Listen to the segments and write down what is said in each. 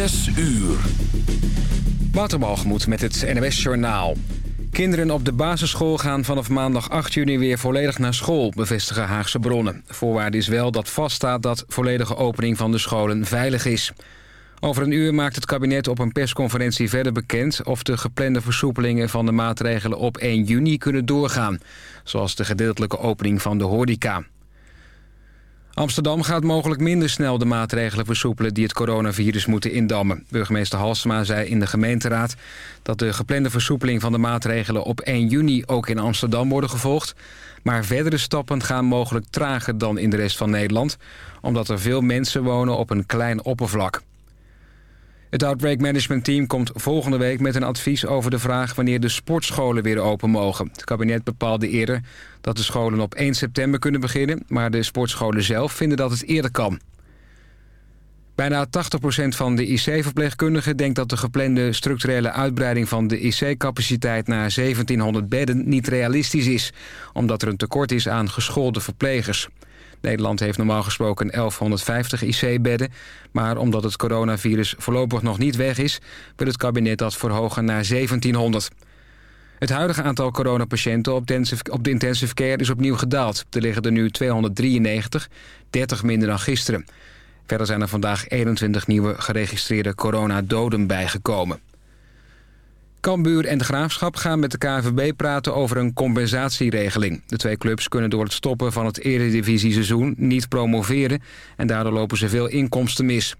Zes uur. Waterbalgemoed met het NWS Journaal. Kinderen op de basisschool gaan vanaf maandag 8 juni weer volledig naar school, bevestigen Haagse bronnen. Voorwaarde is wel dat vaststaat dat volledige opening van de scholen veilig is. Over een uur maakt het kabinet op een persconferentie verder bekend... of de geplande versoepelingen van de maatregelen op 1 juni kunnen doorgaan. Zoals de gedeeltelijke opening van de horeca. Amsterdam gaat mogelijk minder snel de maatregelen versoepelen... die het coronavirus moeten indammen. Burgemeester Halsema zei in de gemeenteraad... dat de geplande versoepeling van de maatregelen op 1 juni... ook in Amsterdam worden gevolgd. Maar verdere stappen gaan mogelijk trager dan in de rest van Nederland... omdat er veel mensen wonen op een klein oppervlak. Het Outbreak Management Team komt volgende week met een advies over de vraag wanneer de sportscholen weer open mogen. Het kabinet bepaalde eerder dat de scholen op 1 september kunnen beginnen, maar de sportscholen zelf vinden dat het eerder kan. Bijna 80% van de IC-verpleegkundigen denkt dat de geplande structurele uitbreiding van de IC-capaciteit naar 1700 bedden niet realistisch is, omdat er een tekort is aan geschoolde verplegers. Nederland heeft normaal gesproken 1150 IC-bedden... maar omdat het coronavirus voorlopig nog niet weg is... wil het kabinet dat verhogen naar 1700. Het huidige aantal coronapatiënten op de intensive care is opnieuw gedaald. Er liggen er nu 293, 30 minder dan gisteren. Verder zijn er vandaag 21 nieuwe geregistreerde coronadoden bijgekomen. Cambuur en de Graafschap gaan met de KNVB praten over een compensatieregeling. De twee clubs kunnen door het stoppen van het eredivisie-seizoen niet promoveren... en daardoor lopen ze veel inkomsten mis.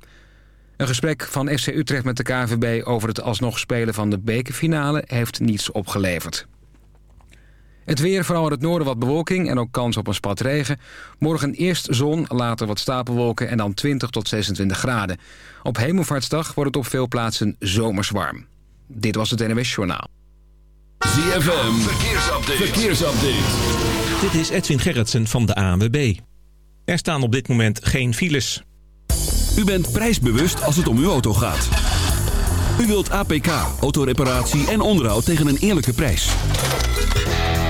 Een gesprek van FC Utrecht met de KNVB over het alsnog spelen van de bekerfinale... heeft niets opgeleverd. Het weer, vooral in het noorden wat bewolking en ook kans op een spat regen. Morgen eerst zon, later wat stapelwolken en dan 20 tot 26 graden. Op Hemelvaartsdag wordt het op veel plaatsen zomers warm. Dit was het NWS Journaal. ZFM, verkeersupdate. verkeersupdate. Dit is Edwin Gerritsen van de ANWB. Er staan op dit moment geen files. U bent prijsbewust als het om uw auto gaat. U wilt APK, autoreparatie en onderhoud tegen een eerlijke prijs.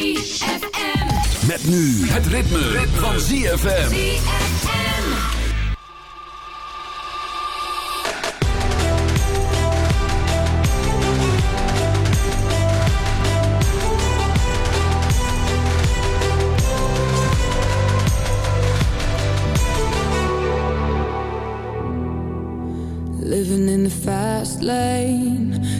ZFM. Met nu het ritme, van ZFM. Living in the fast lane,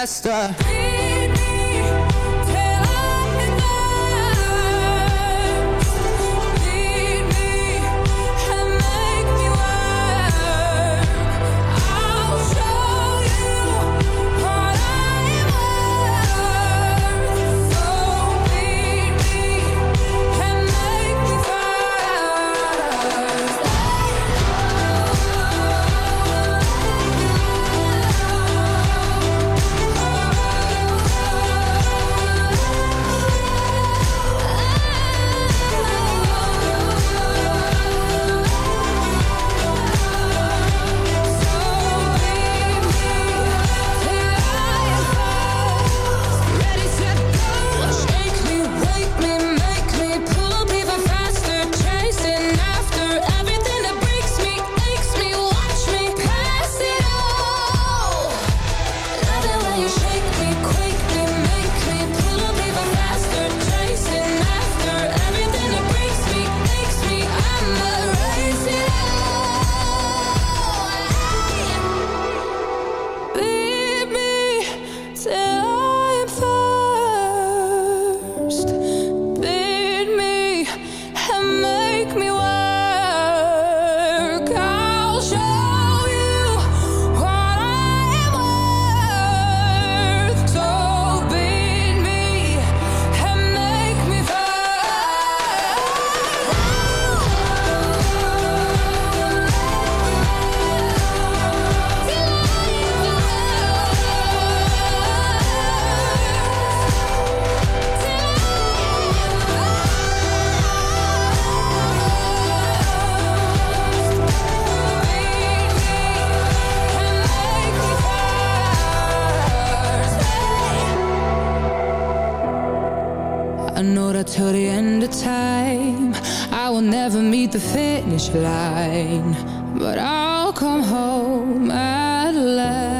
master. Back finish line, but I'll come home at last.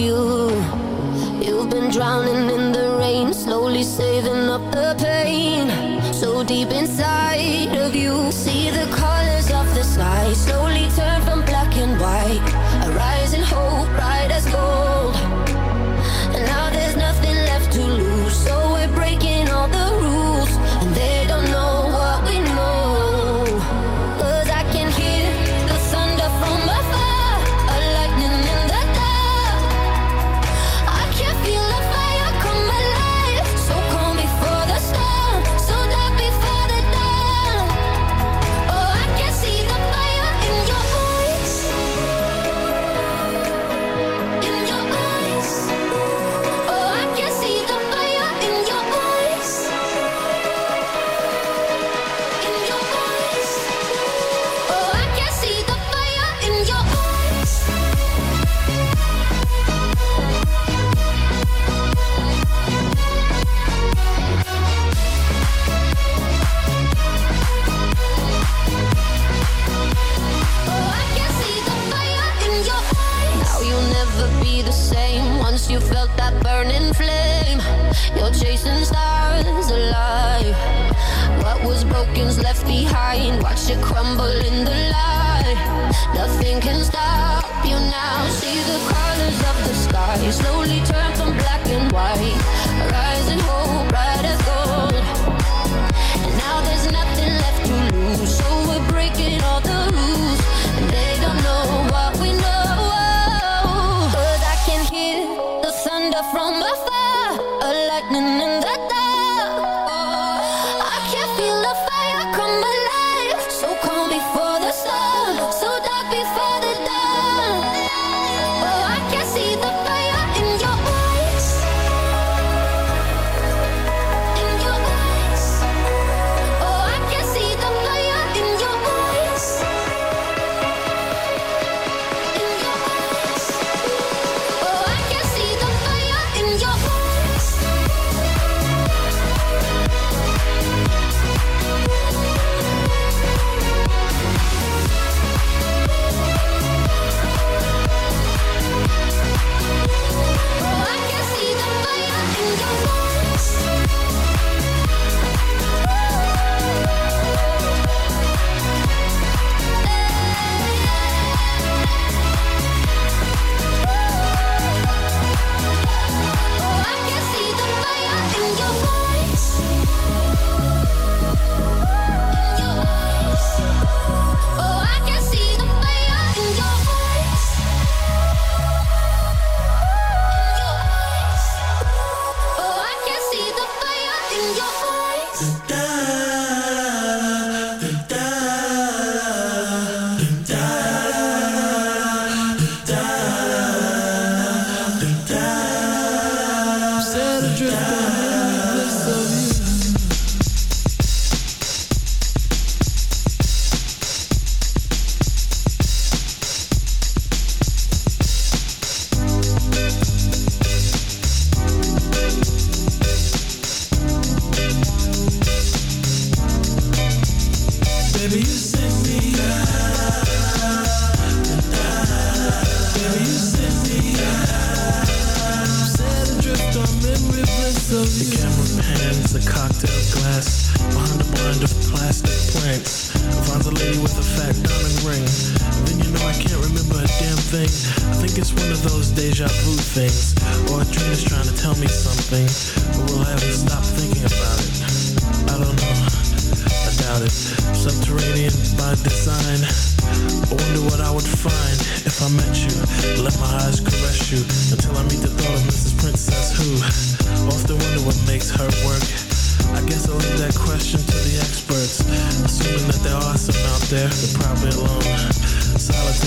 you. You've been drowning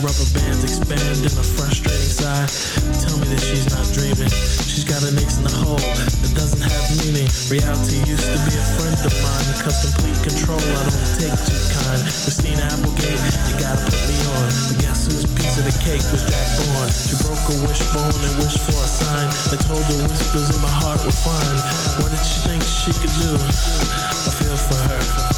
Rubber bands expand in a frustrating sigh. Tell me that she's not dreaming. She's got an ace in the hole that doesn't have meaning. Reality used to be a friend of mine. Cause complete control, I don't take too kind. Christina Applegate, you gotta put me on. But guess whose piece of the cake was Jack Bourne? She broke a wishbone and wished for a sign. I told her whispers in my heart were fine. What did she think she could do? I feel for her.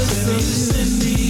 Listen, listen, me.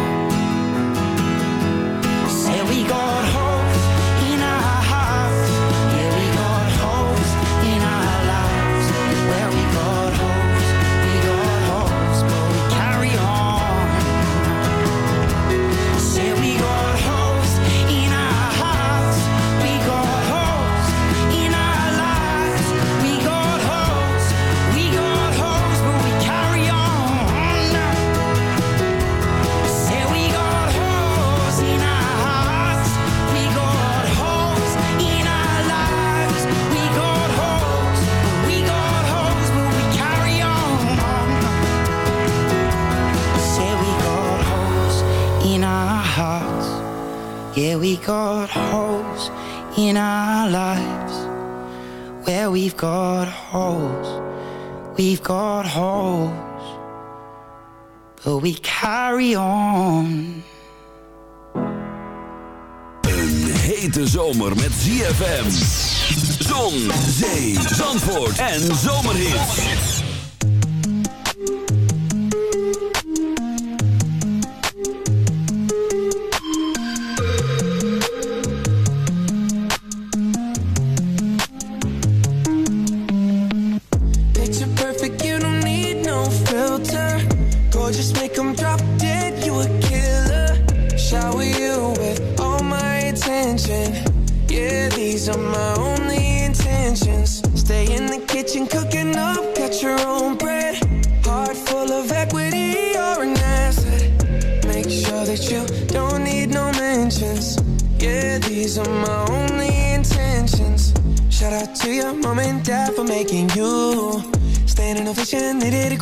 We've got holes, but we carry on. Een hete zomer met ZFM. Zon, zee, zandvoort en zomerhit.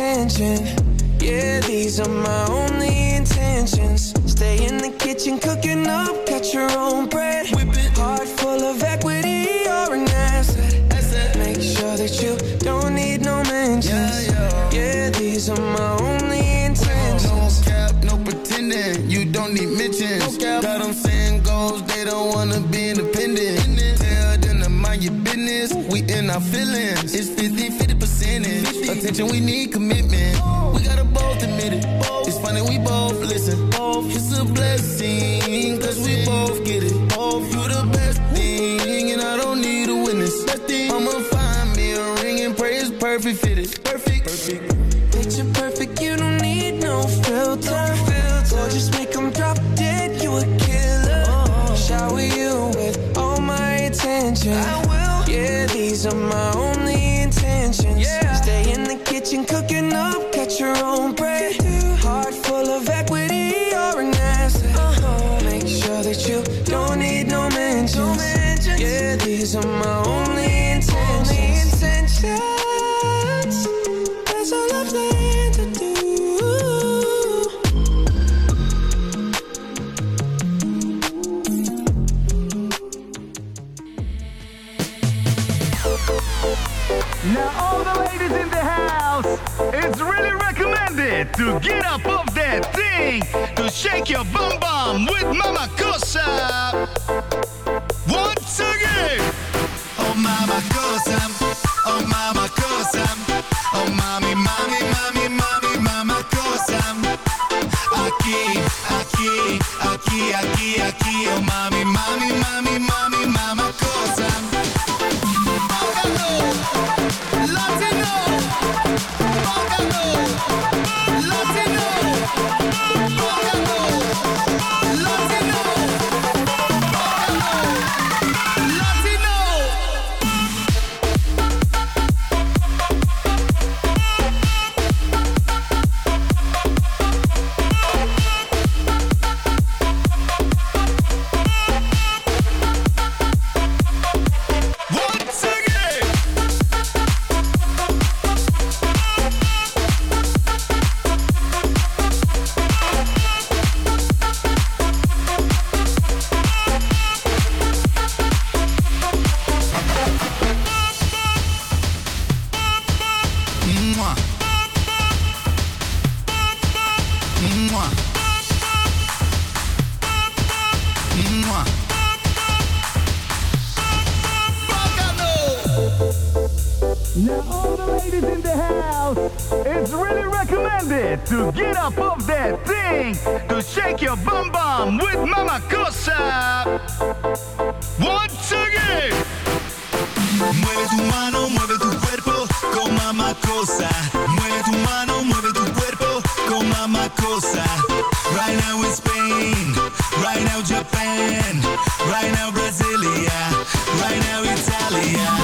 attention. Yeah, these are my only intentions. Stay in the kitchen, cooking up, cut your own bread. Heart full of equity, you're an asset. Make sure that you don't need no mentions. Yeah, these are my only intentions. No cap, no pretending. You don't need mentions. No Got them saying goals, they don't wanna be independent. We in our feelings. It's 50 50 percentage. Attention, we need commitment. We gotta both admit it. It's funny, we both listen. It's a blessing, cause we both get it. You the best thing, and I don't need a witness. I'ma find me a ring and pray it's perfect fitted. Perfect. Perfect. Picture perfect, you don't need no filter. Just make them drop dead, you a killer. Uh-huh. Shower you with all my attention. I these are my thing to shake your bum bum with Mama Cosa. Now all the ladies in the house, it's really recommended to get up off that thing to shake your bum bum with Mama Cosa. Once again. Mueve tu mano, mueve tu cuerpo con mamá cosa. Mueve tu mano, mueve tu cuerpo con mamá Right now in Spain, right now Japan, right now Brasilia, right now Italia.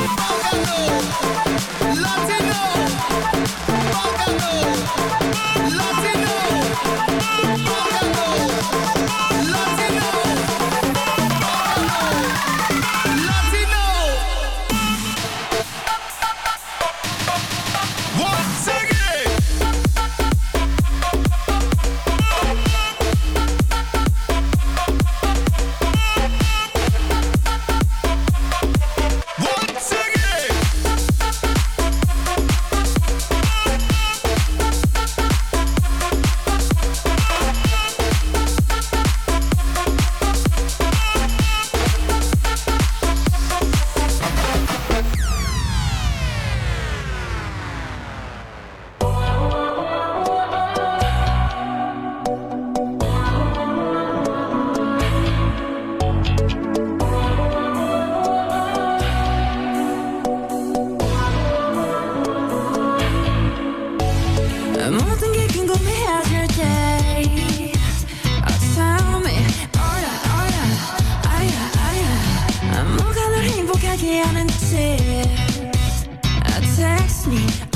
down in tears. Text me.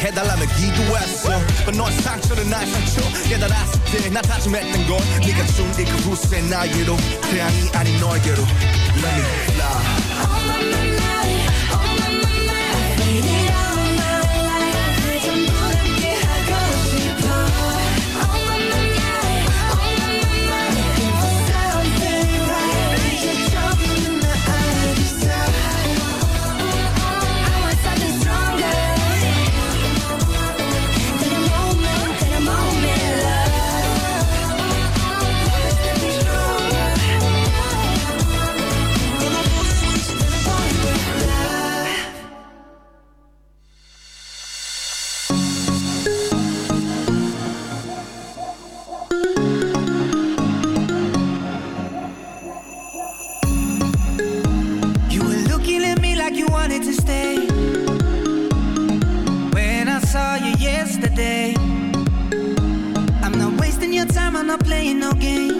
해달라며 기도했어 But 넌 상처를 날 상처 깨달았을 때나 다짐했던 건 네가 준이 그 후세 나에게로 태양이 아닌 너에게로 Let me fly thing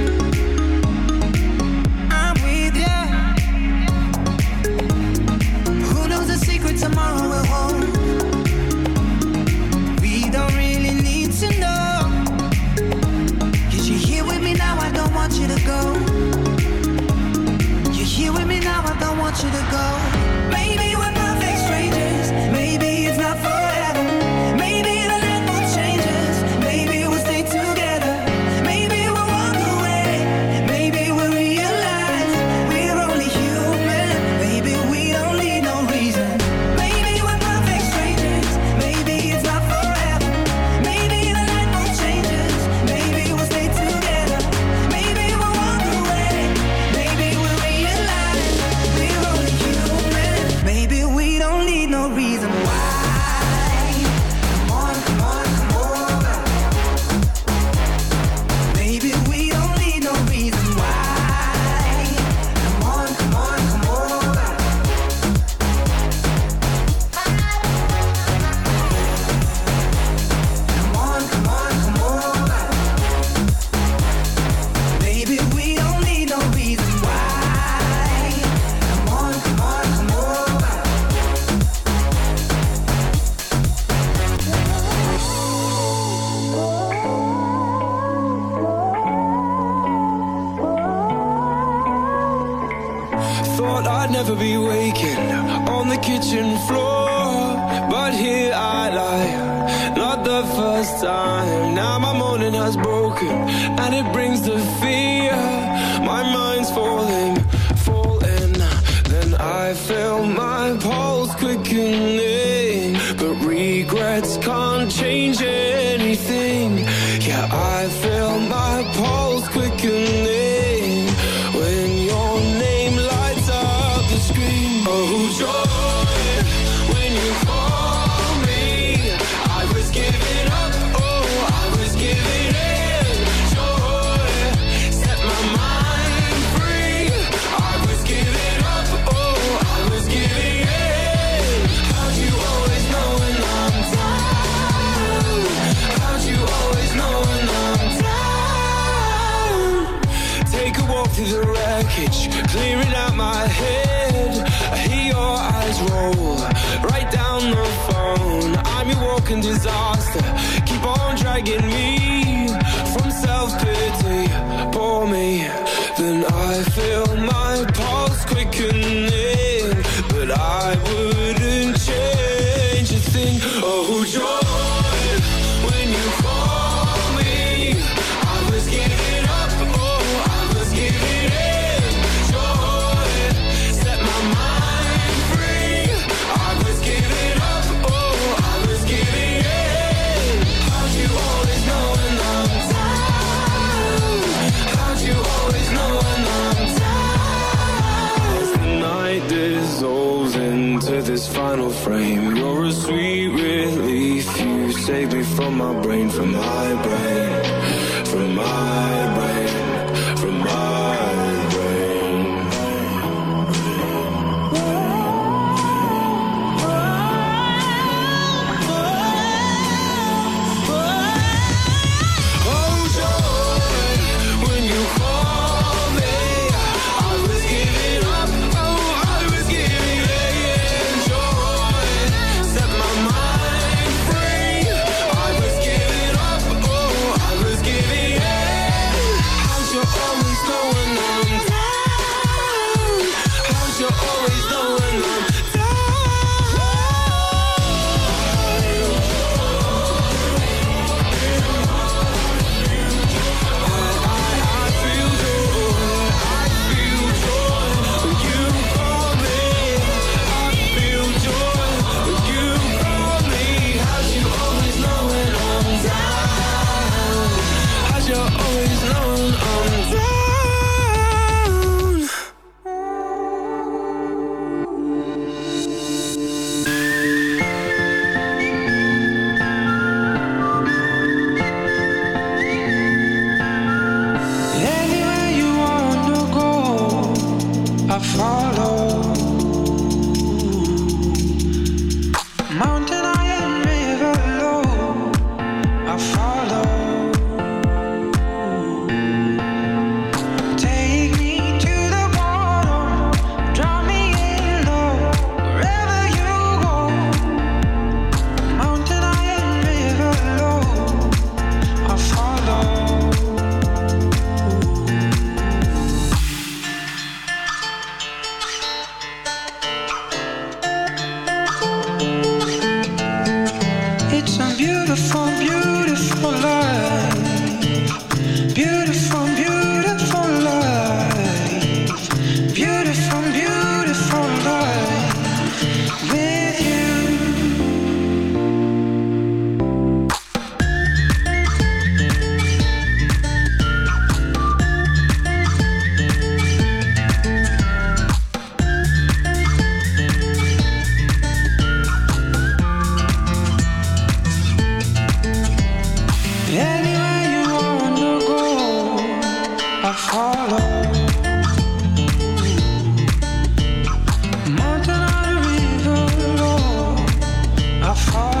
my heart.